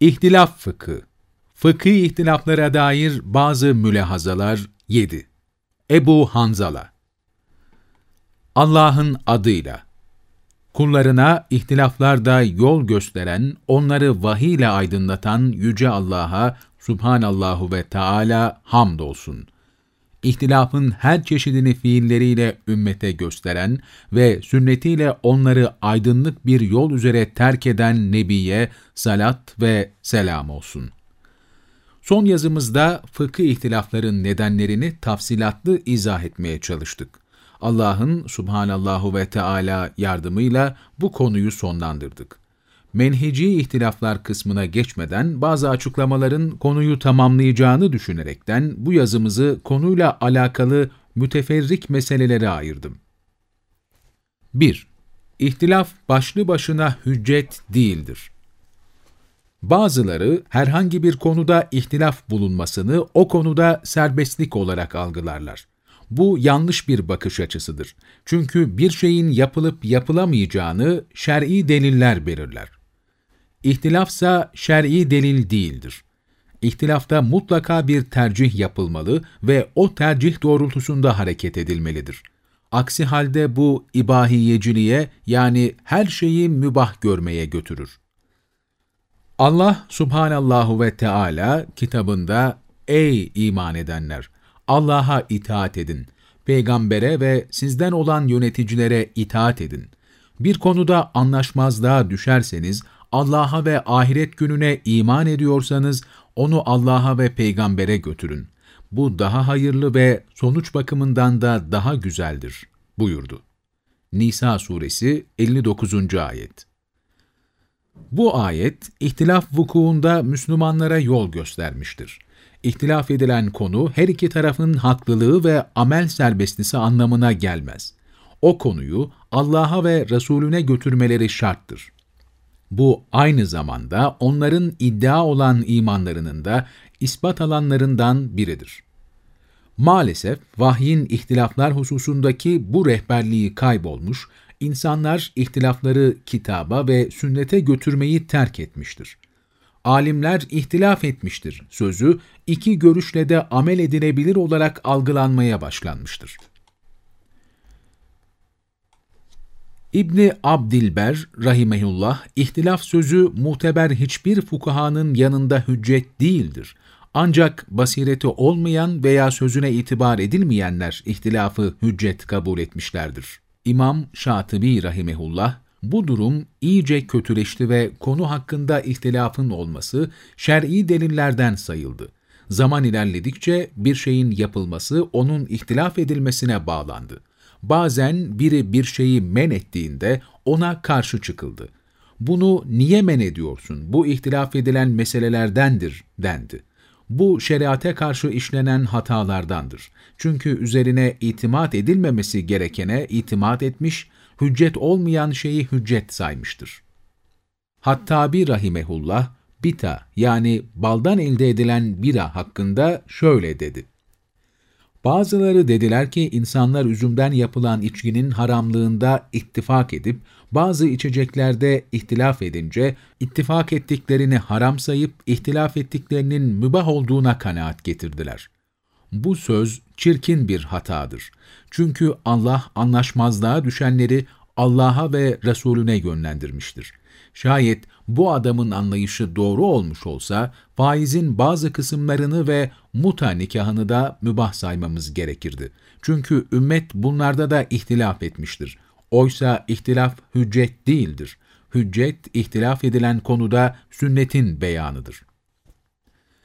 İhtilaf fıkı Fıkhi ihtilaflara dair bazı mülehazalar 7. Ebu Hanzala Allah'ın adıyla Kullarına ihtilaflarda yol gösteren, onları vahiy ile aydınlatan Yüce Allah'a Subhanallahu ve Teala hamdolsun. İhtilafın her çeşidini fiilleriyle ümmete gösteren ve sünnetiyle onları aydınlık bir yol üzere terk eden Nebiye salat ve selam olsun. Son yazımızda fıkıh ihtilafların nedenlerini tafsilatlı izah etmeye çalıştık. Allah'ın subhanallahu ve Teala yardımıyla bu konuyu sonlandırdık. Menheci ihtilaflar kısmına geçmeden bazı açıklamaların konuyu tamamlayacağını düşünerekten bu yazımızı konuyla alakalı müteferrik meselelere ayırdım. 1. İhtilaf başlı başına hüccet değildir. Bazıları herhangi bir konuda ihtilaf bulunmasını o konuda serbestlik olarak algılarlar. Bu yanlış bir bakış açısıdır. Çünkü bir şeyin yapılıp yapılamayacağını şer'i deliller belirler. İhtilafsa şer'i delil değildir. İhtilafta mutlaka bir tercih yapılmalı ve o tercih doğrultusunda hareket edilmelidir. Aksi halde bu ibahiyeciliğe yani her şeyi mübah görmeye götürür. Allah subhanallahu ve Teala kitabında Ey iman edenler! Allah'a itaat edin. Peygambere ve sizden olan yöneticilere itaat edin. Bir konuda anlaşmazlığa düşerseniz, Allah'a ve ahiret gününe iman ediyorsanız, onu Allah'a ve peygambere götürün. Bu daha hayırlı ve sonuç bakımından da daha güzeldir, buyurdu. Nisa suresi 59. ayet Bu ayet, ihtilaf vukuunda Müslümanlara yol göstermiştir. İhtilaf edilen konu her iki tarafın haklılığı ve amel serbestisi anlamına gelmez. O konuyu Allah'a ve Resulüne götürmeleri şarttır. Bu aynı zamanda onların iddia olan imanlarının da ispat alanlarından biridir. Maalesef vahyin ihtilaflar hususundaki bu rehberliği kaybolmuş, insanlar ihtilafları kitaba ve sünnete götürmeyi terk etmiştir alimler ihtilaf etmiştir sözü iki görüşle de amel edilebilir olarak algılanmaya başlanmıştır. İbni Abdilber rahimehullah ihtilaf sözü muteber hiçbir fukahanın yanında hüccet değildir. Ancak basireti olmayan veya sözüne itibar edilmeyenler ihtilafı hüccet kabul etmişlerdir. İmam Şatibi rahimehullah bu durum iyice kötüleşti ve konu hakkında ihtilafın olması şer'i delillerden sayıldı. Zaman ilerledikçe bir şeyin yapılması onun ihtilaf edilmesine bağlandı. Bazen biri bir şeyi men ettiğinde ona karşı çıkıldı. Bunu niye men ediyorsun, bu ihtilaf edilen meselelerdendir dendi. Bu şeriate karşı işlenen hatalardandır. Çünkü üzerine itimat edilmemesi gerekene itimat etmiş, hüccet olmayan şeyi hüccet saymıştır. Hattabi rahimehullah, bita yani baldan elde edilen bira hakkında şöyle dedi. Bazıları dediler ki insanlar üzümden yapılan içkinin haramlığında ittifak edip, bazı içeceklerde ihtilaf edince, ittifak ettiklerini haram sayıp, ihtilaf ettiklerinin mübah olduğuna kanaat getirdiler. Bu söz çirkin bir hatadır. Çünkü Allah anlaşmazlığa düşenleri Allah'a ve Resulüne yönlendirmiştir. Şayet bu adamın anlayışı doğru olmuş olsa, faizin bazı kısımlarını ve muta nikahını da mübah saymamız gerekirdi. Çünkü ümmet bunlarda da ihtilaf etmiştir. Oysa ihtilaf hüccet değildir. Hüccet, ihtilaf edilen konuda sünnetin beyanıdır.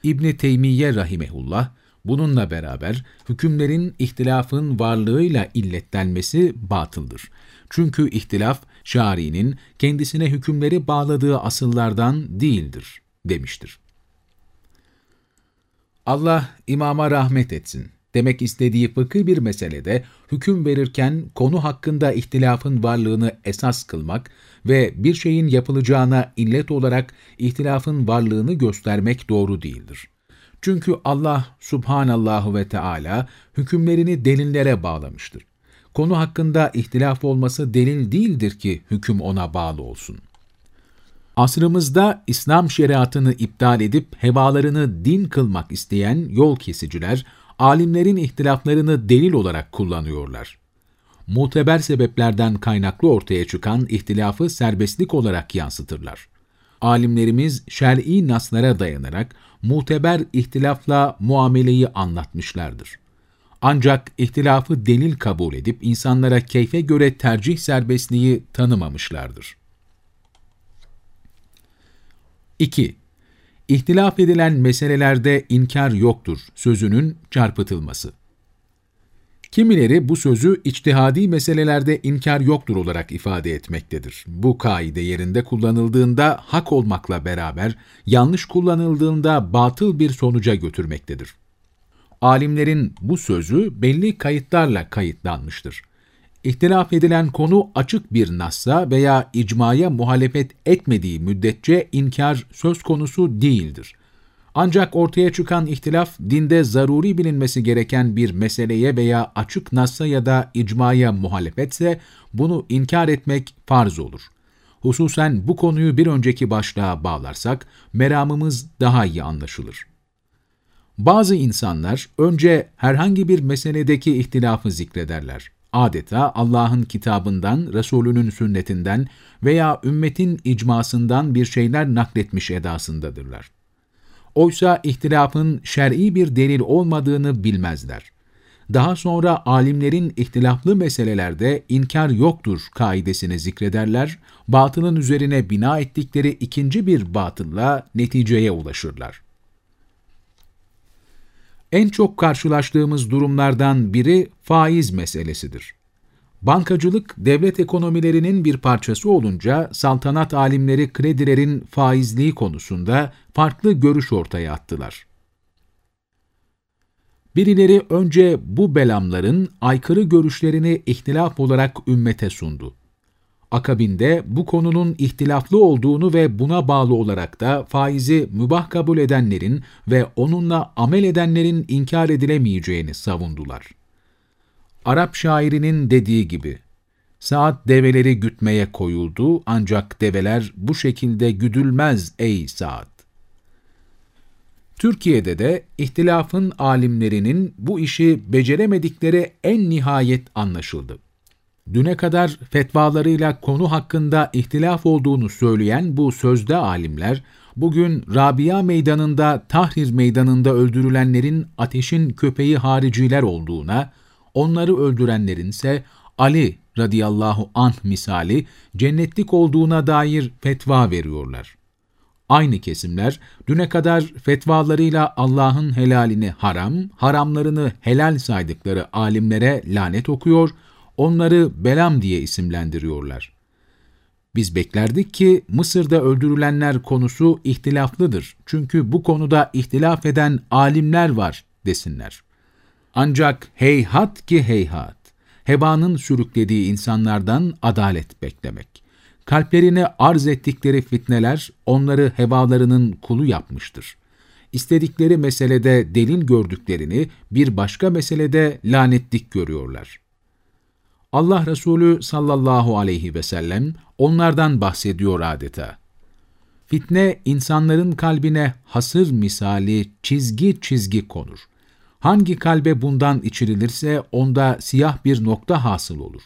İbni Teymiye rahimehullah, Bununla beraber hükümlerin ihtilafın varlığıyla illetlenmesi batıldır. Çünkü ihtilaf, şari'nin kendisine hükümleri bağladığı asıllardan değildir, demiştir. Allah imama rahmet etsin. Demek istediği fıkıh bir meselede hüküm verirken konu hakkında ihtilafın varlığını esas kılmak ve bir şeyin yapılacağına illet olarak ihtilafın varlığını göstermek doğru değildir. Çünkü Allah subhanallahu ve Teala hükümlerini delillere bağlamıştır. Konu hakkında ihtilaf olması delil değildir ki hüküm ona bağlı olsun. Asrımızda İslam şeriatını iptal edip hevalarını din kılmak isteyen yol kesiciler, alimlerin ihtilaflarını delil olarak kullanıyorlar. Muteber sebeplerden kaynaklı ortaya çıkan ihtilafı serbestlik olarak yansıtırlar. Alimlerimiz şer'i naslara dayanarak muteber ihtilafla muameleyi anlatmışlardır. Ancak ihtilafı delil kabul edip insanlara keyfe göre tercih serbestliği tanımamışlardır. 2. İhtilaf edilen meselelerde inkar yoktur sözünün çarpıtılması. Kimileri bu sözü içtihadi meselelerde inkar yoktur olarak ifade etmektedir. Bu kaide yerinde kullanıldığında hak olmakla beraber, yanlış kullanıldığında batıl bir sonuca götürmektedir. Alimlerin bu sözü belli kayıtlarla kayıtlanmıştır. İhtilaf edilen konu açık bir nassa veya icmaya muhalefet etmediği müddetçe inkar söz konusu değildir. Ancak ortaya çıkan ihtilaf, dinde zaruri bilinmesi gereken bir meseleye veya açık nassa ya da icmaya muhalefetse, bunu inkar etmek farz olur. Hususen bu konuyu bir önceki başlığa bağlarsak, meramımız daha iyi anlaşılır. Bazı insanlar önce herhangi bir meseledeki ihtilafı zikrederler. Adeta Allah'ın kitabından, Resulünün sünnetinden veya ümmetin icmasından bir şeyler nakletmiş edasındadırlar. Oysa ihtilafın şer'i bir delil olmadığını bilmezler. Daha sonra alimlerin ihtilaflı meselelerde inkar yoktur kaidesini zikrederler, batılın üzerine bina ettikleri ikinci bir batılla neticeye ulaşırlar. En çok karşılaştığımız durumlardan biri faiz meselesidir. Bankacılık, devlet ekonomilerinin bir parçası olunca saltanat alimleri kredilerin faizliği konusunda farklı görüş ortaya attılar. Birileri önce bu belamların aykırı görüşlerini ihtilaf olarak ümmete sundu. Akabinde bu konunun ihtilaflı olduğunu ve buna bağlı olarak da faizi mübah kabul edenlerin ve onunla amel edenlerin inkar edilemeyeceğini savundular. Arap şairinin dediği gibi, Saat develeri gütmeye koyuldu ancak develer bu şekilde güdülmez ey saat. Türkiye'de de ihtilafın alimlerinin bu işi beceremedikleri en nihayet anlaşıldı. Düne kadar fetvalarıyla konu hakkında ihtilaf olduğunu söyleyen bu sözde alimler, bugün Rabia meydanında, Tahrir meydanında öldürülenlerin ateşin köpeği hariciler olduğuna, onları öldürenlerin ise Ali radıyallahu anh misali cennetlik olduğuna dair fetva veriyorlar. Aynı kesimler düne kadar fetvalarıyla Allah'ın helalini haram, haramlarını helal saydıkları alimlere lanet okuyor, onları Belam diye isimlendiriyorlar. Biz beklerdik ki Mısır'da öldürülenler konusu ihtilaflıdır. Çünkü bu konuda ihtilaf eden alimler var desinler. Ancak heyhat ki heyhat, hebanın sürüklediği insanlardan adalet beklemek. Kalplerine arz ettikleri fitneler onları hevalarının kulu yapmıştır. İstedikleri meselede delil gördüklerini bir başka meselede lanetlik görüyorlar. Allah Resulü sallallahu aleyhi ve sellem onlardan bahsediyor adeta. Fitne insanların kalbine hasır misali çizgi çizgi konur. Hangi kalbe bundan içirilirse onda siyah bir nokta hasıl olur.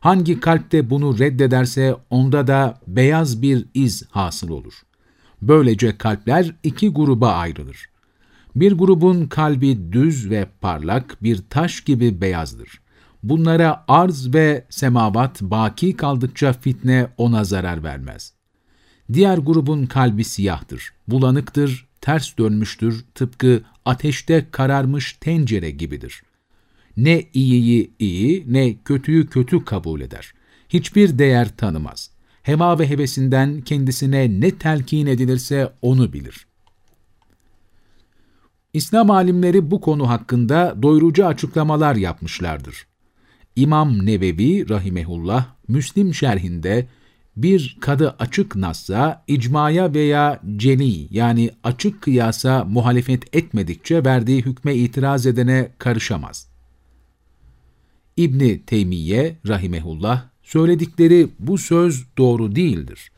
Hangi kalpte bunu reddederse onda da beyaz bir iz hasıl olur. Böylece kalpler iki gruba ayrılır. Bir grubun kalbi düz ve parlak bir taş gibi beyazdır. Bunlara arz ve semavat baki kaldıkça fitne ona zarar vermez. Diğer grubun kalbi siyahtır, bulanıktır, ters dönmüştür, tıpkı ateşte kararmış tencere gibidir. Ne iyiyi iyi, ne kötüyü kötü kabul eder. Hiçbir değer tanımaz. Heva ve hevesinden kendisine ne telkin edilirse onu bilir. İslam alimleri bu konu hakkında doyurucu açıklamalar yapmışlardır. İmam Nevevi rahimehullah Müslim şerhinde bir kadı açık nassa, icmaya veya ceni yani açık kıyasa muhalefet etmedikçe verdiği hükme itiraz edene karışamaz. İbni Teymiye rahimehullah söyledikleri bu söz doğru değildir.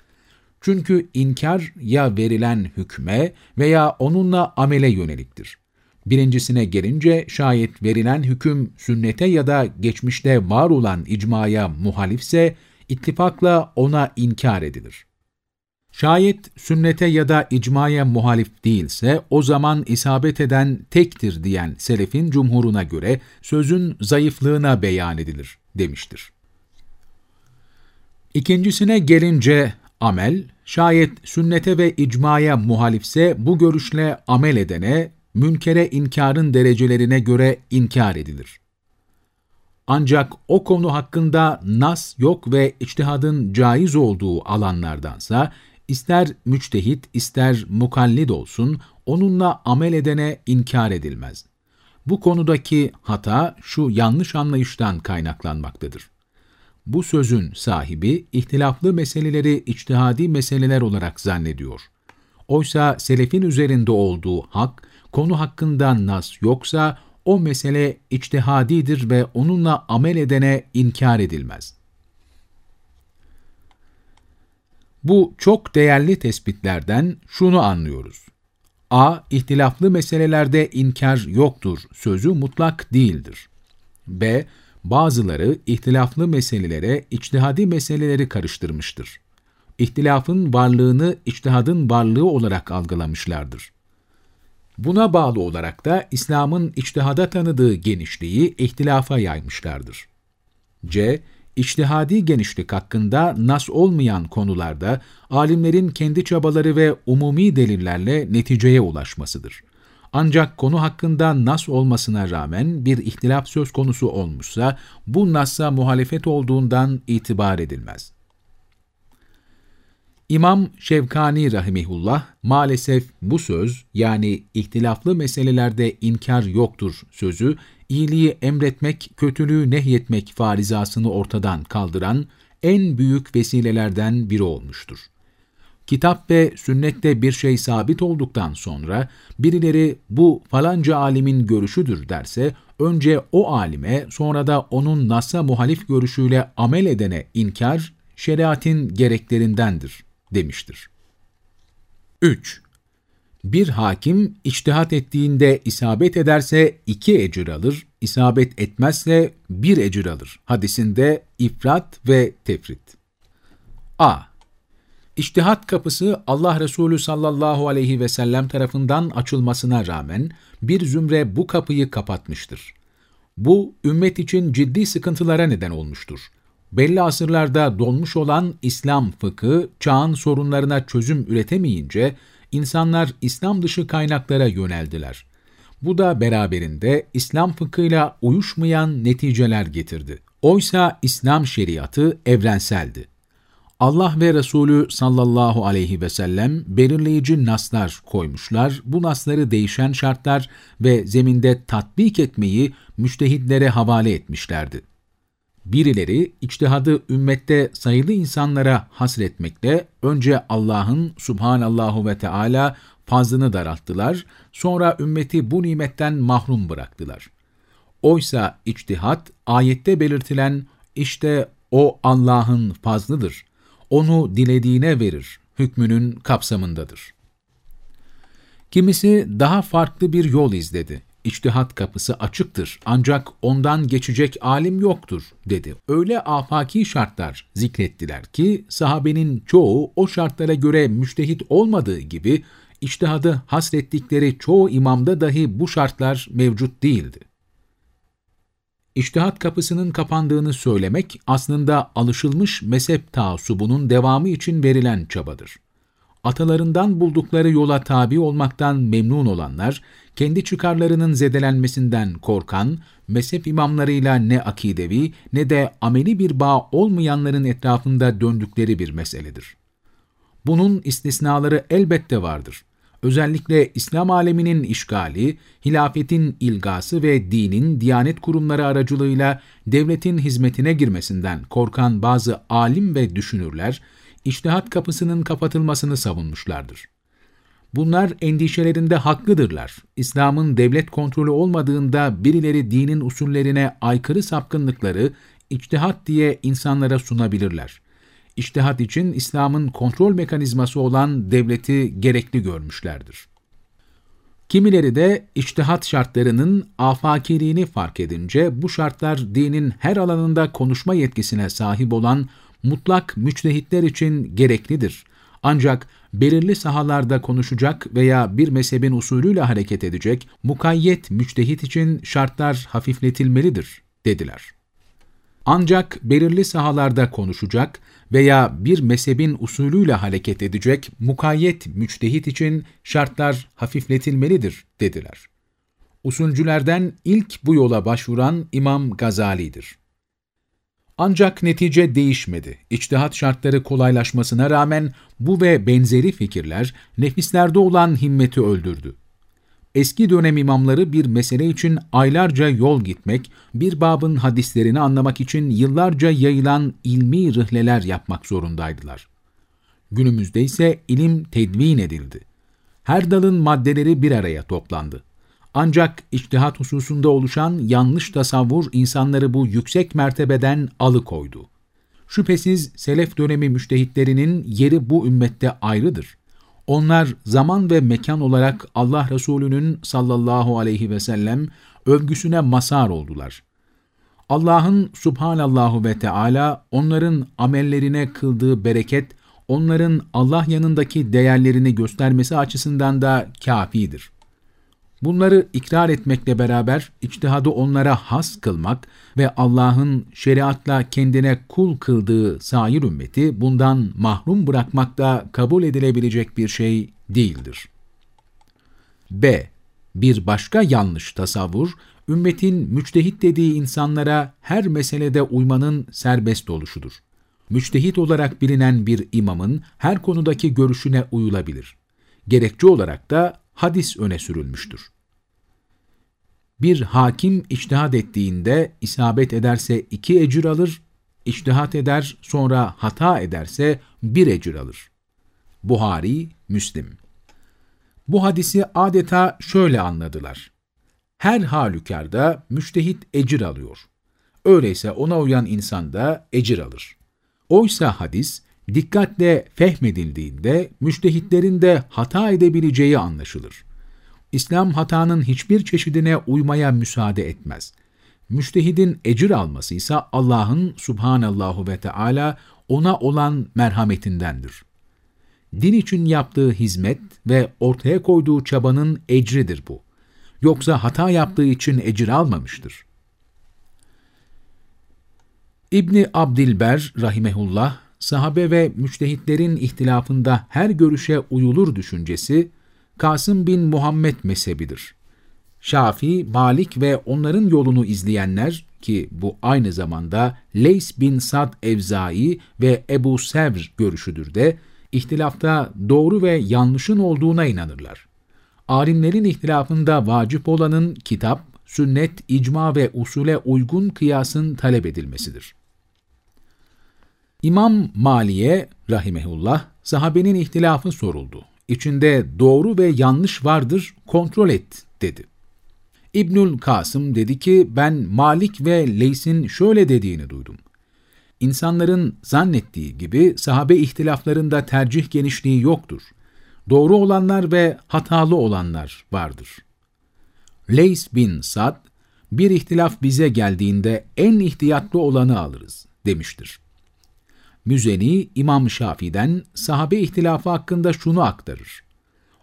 Çünkü inkar ya verilen hükme veya onunla amele yöneliktir. Birincisine gelince şayet verilen hüküm sünnete ya da geçmişte var olan icmaya muhalifse ittifakla ona inkar edilir. Şayet sünnete ya da icmaya muhalif değilse o zaman isabet eden tektir diyen selefin cumhuruna göre sözün zayıflığına beyan edilir demiştir. İkincisine gelince amel, şayet sünnete ve icmaya muhalifse bu görüşle amel edene, münkere inkarın derecelerine göre inkar edilir. Ancak o konu hakkında nas yok ve içtihadın caiz olduğu alanlardansa, ister müçtehit ister mukallid olsun, onunla amel edene inkar edilmez. Bu konudaki hata şu yanlış anlayıştan kaynaklanmaktadır. Bu sözün sahibi ihtilaflı meseleleri içtihadi meseleler olarak zannediyor. Oysa selefin üzerinde olduğu hak, konu hakkında nas yoksa o mesele içtihadidir ve onunla amel edene inkar edilmez. Bu çok değerli tespitlerden şunu anlıyoruz. A. İhtilaflı meselelerde inkar yoktur sözü mutlak değildir. B. Bazıları ihtilaflı meselelere içtihadi meseleleri karıştırmıştır. İhtilafın varlığını içtihadın varlığı olarak algılamışlardır. Buna bağlı olarak da İslam'ın içtihada tanıdığı genişliği ihtilafa yaymışlardır. C. İçtihadi genişlik hakkında nas olmayan konularda alimlerin kendi çabaları ve umumi delillerle neticeye ulaşmasıdır. Ancak konu hakkında nas olmasına rağmen bir ihtilaf söz konusu olmuşsa, bu nas'a muhalefet olduğundan itibar edilmez. İmam Şevkani Rahimihullah, maalesef bu söz, yani ihtilaflı meselelerde inkar yoktur sözü, iyiliği emretmek, kötülüğü nehyetmek farizasını ortadan kaldıran en büyük vesilelerden biri olmuştur. Kitap ve sünnette bir şey sabit olduktan sonra birileri bu falanca alimin görüşüdür derse, önce o alime sonra da onun nasa muhalif görüşüyle amel edene inkar, şeriatin gereklerindendir demiştir. 3. Bir hakim içtihat ettiğinde isabet ederse iki ecir alır, isabet etmezse bir ecir alır. Hadisinde ifrat ve tefrit. A. İçtihat kapısı Allah Resulü sallallahu aleyhi ve sellem tarafından açılmasına rağmen bir zümre bu kapıyı kapatmıştır. Bu, ümmet için ciddi sıkıntılara neden olmuştur. Belli asırlarda donmuş olan İslam fıkı, çağın sorunlarına çözüm üretemeyince, insanlar İslam dışı kaynaklara yöneldiler. Bu da beraberinde İslam fıkhıyla uyuşmayan neticeler getirdi. Oysa İslam şeriatı evrenseldi. Allah ve Resulü sallallahu aleyhi ve sellem belirleyici naslar koymuşlar. Bu nasları değişen şartlar ve zeminde tatbik etmeyi müştehitlere havale etmişlerdi. Birileri içtihadı ümmette sayılı insanlara hasretmekle önce Allah'ın subhanallahu ve Teala fazlını daralttılar, sonra ümmeti bu nimetten mahrum bıraktılar. Oysa içtihat ayette belirtilen işte o Allah'ın fazlıdır, onu dilediğine verir, hükmünün kapsamındadır. Kimisi daha farklı bir yol izledi içtihat kapısı açıktır ancak ondan geçecek alim yoktur dedi. Öyle afaki şartlar zikrettiler ki sahabenin çoğu o şartlara göre müştehit olmadığı gibi içtihadı hasrettikleri çoğu imamda dahi bu şartlar mevcut değildi. İçtihat kapısının kapandığını söylemek aslında alışılmış mezhep taassubunun devamı için verilen çabadır atalarından buldukları yola tabi olmaktan memnun olanlar, kendi çıkarlarının zedelenmesinden korkan, mezhep imamlarıyla ne akidevi ne de ameli bir bağ olmayanların etrafında döndükleri bir meseledir. Bunun istisnaları elbette vardır. Özellikle İslam aleminin işgali, hilafetin ilgası ve dinin diyanet kurumları aracılığıyla devletin hizmetine girmesinden korkan bazı alim ve düşünürler, içtihat kapısının kapatılmasını savunmuşlardır. Bunlar endişelerinde haklıdırlar. İslam'ın devlet kontrolü olmadığında birileri dinin usullerine aykırı sapkınlıkları içtihat diye insanlara sunabilirler. iştihat için İslam'ın kontrol mekanizması olan devleti gerekli görmüşlerdir. Kimileri de içtihat şartlarının afakiliğini fark edince bu şartlar dinin her alanında konuşma yetkisine sahip olan mutlak müçtehitler için gereklidir. Ancak belirli sahalarda konuşacak veya bir mezhebin usulüyle hareket edecek mukayyet müçtehit için şartlar hafifletilmelidir, dediler. Ancak belirli sahalarda konuşacak veya bir mezhebin usulüyle hareket edecek mukayyet müçtehit için şartlar hafifletilmelidir, dediler. Usulcülerden ilk bu yola başvuran İmam Gazali'dir. Ancak netice değişmedi. İçtihat şartları kolaylaşmasına rağmen bu ve benzeri fikirler nefislerde olan himmeti öldürdü. Eski dönem imamları bir mesele için aylarca yol gitmek, bir babın hadislerini anlamak için yıllarca yayılan ilmi rihleler yapmak zorundaydılar. Günümüzde ise ilim tedvin edildi. Her dalın maddeleri bir araya toplandı. Ancak içtihat hususunda oluşan yanlış tasavvur insanları bu yüksek mertebeden alıkoydu. Şüphesiz selef dönemi müştehitlerinin yeri bu ümmette ayrıdır. Onlar zaman ve mekan olarak Allah Resulü'nün sallallahu aleyhi ve sellem övgüsüne masar oldular. Allah'ın subhanallahu ve Teala onların amellerine kıldığı bereket, onların Allah yanındaki değerlerini göstermesi açısından da kafidir. Bunları ikrar etmekle beraber içtihadı onlara has kılmak ve Allah'ın şeriatla kendine kul kıldığı sair ümmeti bundan mahrum bırakmak da kabul edilebilecek bir şey değildir. B. Bir başka yanlış tasavvur, ümmetin müçtehit dediği insanlara her meselede uymanın serbest oluşudur. Müçtehit olarak bilinen bir imamın her konudaki görüşüne uyulabilir. Gerekçe olarak da hadis öne sürülmüştür. Bir hakim içtihat ettiğinde isabet ederse iki ecir alır, içtihat eder sonra hata ederse bir ecir alır. Buhari, Müslim Bu hadisi adeta şöyle anladılar. Her halükarda müştehit ecir alıyor. Öyleyse ona uyan insan da ecir alır. Oysa hadis, dikkatle fehmedildiğinde müştehitlerin de hata edebileceği anlaşılır. İslam hatanın hiçbir çeşidine uymaya müsaade etmez. Müştehidin ecir alması ise Allah'ın subhanallahu ve Teala ona olan merhametindendir. Din için yaptığı hizmet ve ortaya koyduğu çabanın ecridir bu. Yoksa hata yaptığı için ecir almamıştır. İbni Abdilber rahimehullah, sahabe ve müçtehitlerin ihtilafında her görüşe uyulur düşüncesi, Kasım bin Muhammed mezhebidir. Şafii, Malik ve onların yolunu izleyenler ki bu aynı zamanda Leys bin Sad Evzai ve Ebu Sevr görüşüdür de, ihtilafta doğru ve yanlışın olduğuna inanırlar. Alimlerin ihtilafında vacip olanın kitap, sünnet, icma ve usule uygun kıyasın talep edilmesidir. İmam Maliye rahimehullah sahabenin ihtilafı soruldu içinde doğru ve yanlış vardır, kontrol et, dedi. İbnül Kasım dedi ki, ben Malik ve Leys'in şöyle dediğini duydum. İnsanların zannettiği gibi sahabe ihtilaflarında tercih genişliği yoktur. Doğru olanlar ve hatalı olanlar vardır. Leys bin Sad, bir ihtilaf bize geldiğinde en ihtiyatlı olanı alırız, demiştir. Müzeni İmam Şafii'den sahabe ihtilafı hakkında şunu aktarır.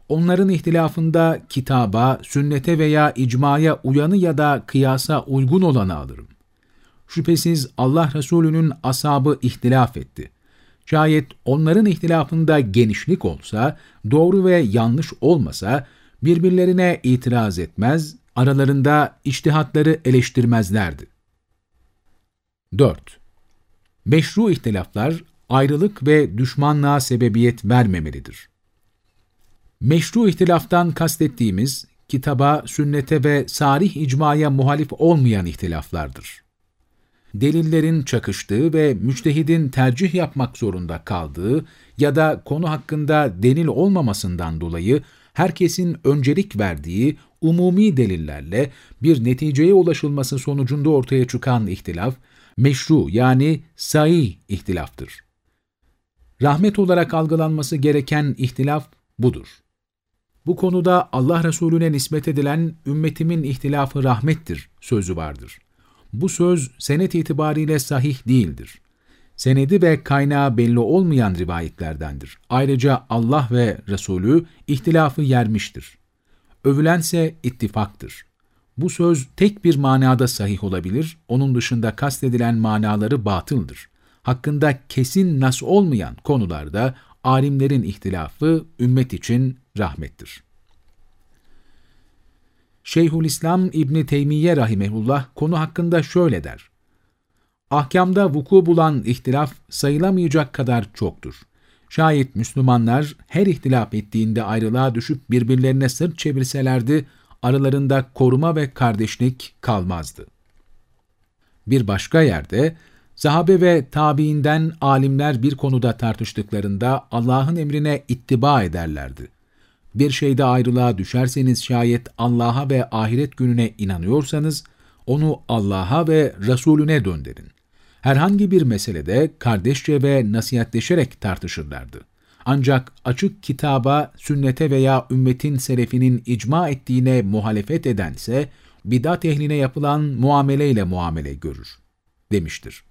Onların ihtilafında kitaba, sünnete veya icmaya uyanı ya da kıyasa uygun olanı alırım. Şüphesiz Allah Resulü'nün asabı ihtilaf etti. Şayet onların ihtilafında genişlik olsa, doğru ve yanlış olmasa, birbirlerine itiraz etmez, aralarında iştihatları eleştirmezlerdi. 4. Meşru ihtilaflar ayrılık ve düşmanlığa sebebiyet vermemelidir. Meşru ihtilaftan kastettiğimiz, kitaba, sünnete ve sarih icmaya muhalif olmayan ihtilaflardır. Delillerin çakıştığı ve müçtehidin tercih yapmak zorunda kaldığı ya da konu hakkında delil olmamasından dolayı herkesin öncelik verdiği umumi delillerle bir neticeye ulaşılması sonucunda ortaya çıkan ihtilaf, meşru yani sahi ihtilaftır. Rahmet olarak algılanması gereken ihtilaf budur. Bu konuda Allah Resulüne nispet edilen ümmetimin ihtilafı rahmettir sözü vardır. Bu söz senet itibariyle sahih değildir. Senedi ve kaynağı belli olmayan rivayetlerdendir. Ayrıca Allah ve Resulü ihtilafı yermiştir. Övülense ittifaktır. Bu söz tek bir manada sahih olabilir, onun dışında kastedilen manaları batıldır. Hakkında kesin nas olmayan konularda alimlerin ihtilafı ümmet için rahmettir. Şeyhülislam İbni Teymiye rahimehullah konu hakkında şöyle der. Ahkamda vuku bulan ihtilaf sayılamayacak kadar çoktur. Şayet Müslümanlar her ihtilaf ettiğinde ayrılığa düşüp birbirlerine sırt çevirselerdi, aralarında koruma ve kardeşlik kalmazdı. Bir başka yerde, sahabe ve tabiinden alimler bir konuda tartıştıklarında Allah'ın emrine ittiba ederlerdi. Bir şeyde ayrılığa düşerseniz şayet Allah'a ve ahiret gününe inanıyorsanız, onu Allah'a ve Resulüne döndürün. Herhangi bir meselede kardeşçe ve nasihatleşerek tartışırlardı. Ancak açık kitaba, sünnete veya ümmetin selefinin icma ettiğine muhalefet edense, bidat ehline yapılan muameleyle muamele görür, demiştir.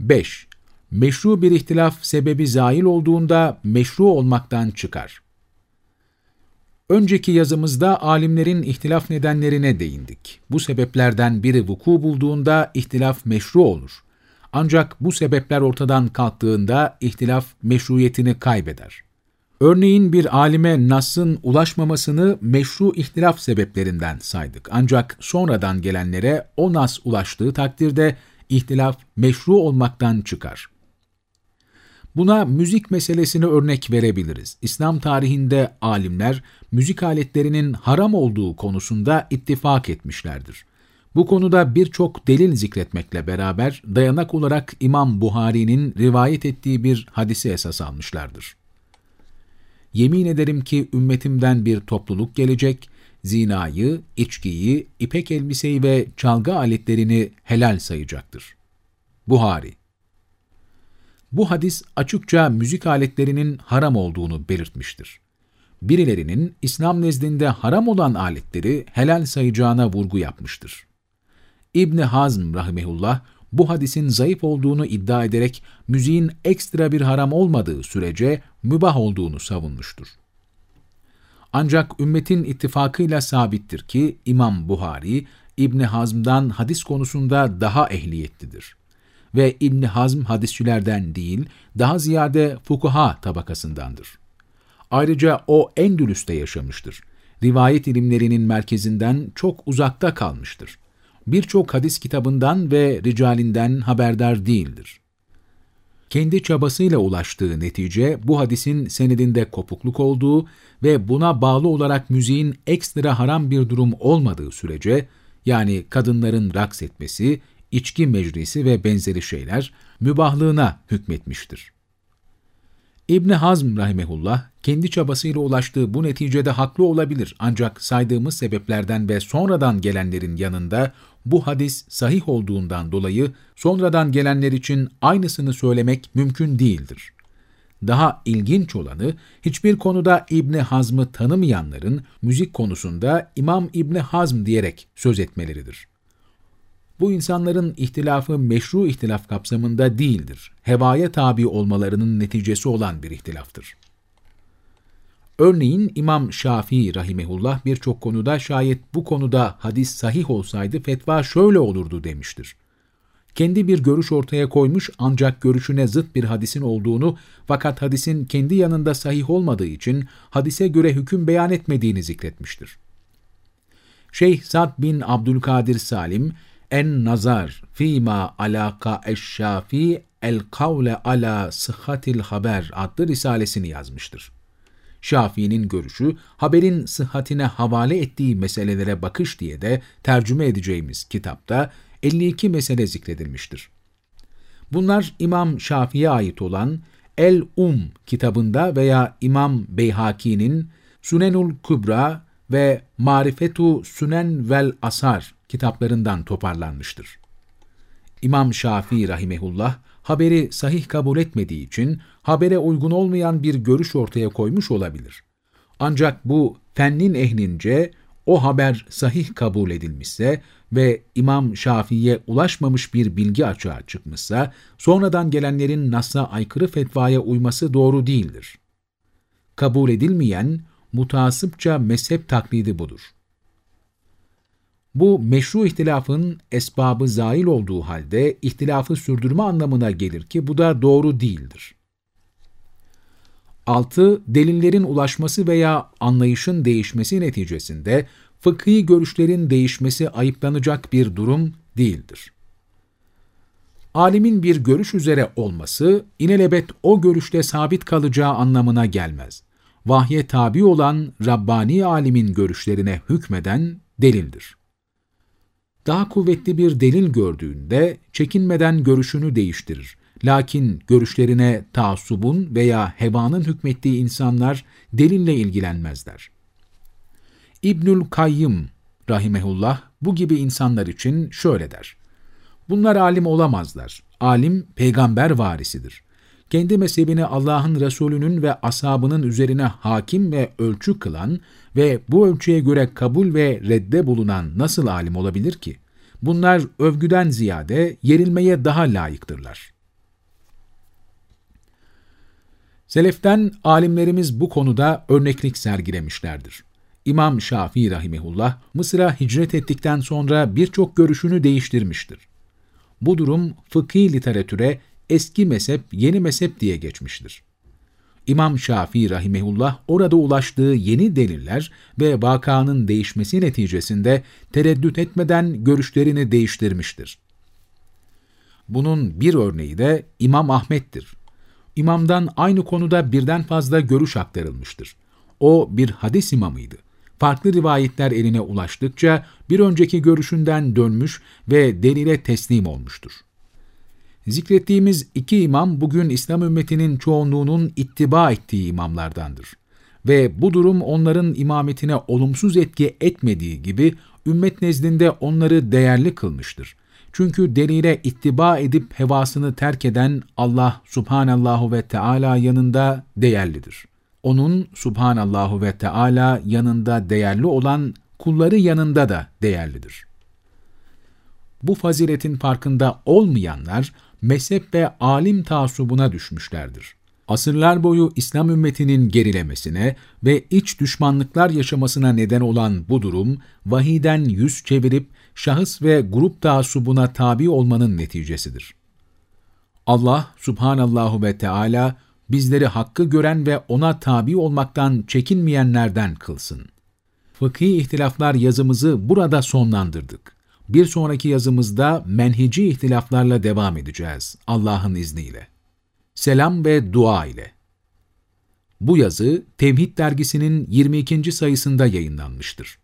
5. Meşru bir ihtilaf sebebi zail olduğunda meşru olmaktan çıkar. Önceki yazımızda alimlerin ihtilaf nedenlerine değindik. Bu sebeplerden biri vuku bulduğunda ihtilaf meşru olur. Ancak bu sebepler ortadan kalktığında ihtilaf meşruiyetini kaybeder. Örneğin bir alime Nas'ın ulaşmamasını meşru ihtilaf sebeplerinden saydık. Ancak sonradan gelenlere o Nas ulaştığı takdirde ihtilaf meşru olmaktan çıkar. Buna müzik meselesini örnek verebiliriz. İslam tarihinde alimler müzik aletlerinin haram olduğu konusunda ittifak etmişlerdir. Bu konuda birçok delil zikretmekle beraber dayanak olarak İmam Buhari'nin rivayet ettiği bir hadisi esas almışlardır. Yemin ederim ki ümmetimden bir topluluk gelecek, zinayı, içkiyi, ipek elbiseyi ve çalgı aletlerini helal sayacaktır. Buhari Bu hadis açıkça müzik aletlerinin haram olduğunu belirtmiştir. Birilerinin İslam nezdinde haram olan aletleri helal sayacağına vurgu yapmıştır. İbni Hazm rahimehullah bu hadisin zayıf olduğunu iddia ederek müziğin ekstra bir haram olmadığı sürece mübah olduğunu savunmuştur. Ancak ümmetin ittifakıyla sabittir ki İmam Buhari, İbni Hazm'dan hadis konusunda daha ehliyetlidir. Ve İbni Hazm hadisçilerden değil, daha ziyade fukuha tabakasındandır. Ayrıca o Endülüs'te yaşamıştır. Rivayet ilimlerinin merkezinden çok uzakta kalmıştır birçok hadis kitabından ve ricalinden haberdar değildir. Kendi çabasıyla ulaştığı netice bu hadisin senedinde kopukluk olduğu ve buna bağlı olarak müziğin ekstra haram bir durum olmadığı sürece, yani kadınların raks etmesi, içki meclisi ve benzeri şeyler mübahlığına hükmetmiştir. İbni Hazm rahimehullah, kendi çabasıyla ulaştığı bu neticede haklı olabilir ancak saydığımız sebeplerden ve sonradan gelenlerin yanında bu hadis sahih olduğundan dolayı sonradan gelenler için aynısını söylemek mümkün değildir. Daha ilginç olanı, hiçbir konuda İbni Hazm'ı tanımayanların müzik konusunda İmam İbni Hazm diyerek söz etmeleridir. Bu insanların ihtilafı meşru ihtilaf kapsamında değildir. Hevaya tabi olmalarının neticesi olan bir ihtilaftır. Örneğin İmam Şafii rahimehullah birçok konuda şayet bu konuda hadis sahih olsaydı fetva şöyle olurdu demiştir. Kendi bir görüş ortaya koymuş ancak görüşüne zıt bir hadisin olduğunu fakat hadisin kendi yanında sahih olmadığı için hadise göre hüküm beyan etmediğini zikretmiştir. Şeyh Sad bin Abdülkadir Salim, En Nazar fîmâ alâka eşşâfî el kavle ala sıhhatil haber adlı risalesini yazmıştır. Şafii'nin görüşü, haberin sıhhatine havale ettiği meselelere bakış diye de tercüme edeceğimiz kitapta 52 mesele zikredilmiştir. Bunlar İmam Şafii'ye ait olan El-Um kitabında veya İmam Beyhaki'nin Sünenul Kübra ve Marifetu Sünen vel Asar kitaplarından toparlanmıştır. İmam Şafii rahimehullah haberi sahih kabul etmediği için habere uygun olmayan bir görüş ortaya koymuş olabilir. Ancak bu fennin ehlince o haber sahih kabul edilmişse ve İmam Şafii'ye ulaşmamış bir bilgi açığa çıkmışsa, sonradan gelenlerin Nas'a aykırı fetvaya uyması doğru değildir. Kabul edilmeyen, mutasıpça mezhep taklidi budur. Bu meşru ihtilafın esbabı zail olduğu halde ihtilafı sürdürme anlamına gelir ki bu da doğru değildir. 6. Delillerin ulaşması veya anlayışın değişmesi neticesinde fıkhi görüşlerin değişmesi ayıplanacak bir durum değildir. Alimin bir görüş üzere olması, inelebet o görüşte sabit kalacağı anlamına gelmez. Vahye tabi olan Rabbani alimin görüşlerine hükmeden delildir. Daha kuvvetli bir delil gördüğünde çekinmeden görüşünü değiştirir. Lakin görüşlerine taassubun veya hevanın hükmettiği insanlar delille ilgilenmezler. İbnül Kayyım rahimehullah bu gibi insanlar için şöyle der. Bunlar alim olamazlar. Alim peygamber varisidir. Kendi mezhebini Allah'ın Resulü'nün ve ashabının üzerine hakim ve ölçü kılan ve bu ölçüye göre kabul ve redde bulunan nasıl alim olabilir ki? Bunlar övgüden ziyade yerilmeye daha layıktırlar. Seleften alimlerimiz bu konuda örneklik sergilemişlerdir. İmam Şafii rahimehullah, Mısır'a hicret ettikten sonra birçok görüşünü değiştirmiştir. Bu durum fıkhi literatüre eski mezhep, yeni mezhep diye geçmiştir. İmam Şafii rahimehullah orada ulaştığı yeni deliller ve vakanın değişmesi neticesinde tereddüt etmeden görüşlerini değiştirmiştir. Bunun bir örneği de İmam Ahmet'tir. İmamdan aynı konuda birden fazla görüş aktarılmıştır. O bir hadis imamıydı farklı rivayetler eline ulaştıkça bir önceki görüşünden dönmüş ve delile teslim olmuştur. Zikrettiğimiz iki imam bugün İslam ümmetinin çoğunluğunun ittiba ettiği imamlardandır. Ve bu durum onların imametine olumsuz etki etmediği gibi ümmet nezdinde onları değerli kılmıştır. Çünkü delile ittiba edip hevasını terk eden Allah subhanallahu ve Teala yanında değerlidir onun subhanallahu ve Teala yanında değerli olan kulları yanında da değerlidir. Bu faziletin farkında olmayanlar mezhep ve alim taasubuna düşmüşlerdir. Asırlar boyu İslam ümmetinin gerilemesine ve iç düşmanlıklar yaşamasına neden olan bu durum, vahiden yüz çevirip şahıs ve grup taasubuna tabi olmanın neticesidir. Allah subhanallahu ve Teala bizleri hakkı gören ve ona tabi olmaktan çekinmeyenlerden kılsın. Fıkhi ihtilaflar yazımızı burada sonlandırdık. Bir sonraki yazımızda menhici ihtilaflarla devam edeceğiz Allah'ın izniyle. Selam ve dua ile. Bu yazı Tevhid dergisinin 22. sayısında yayınlanmıştır.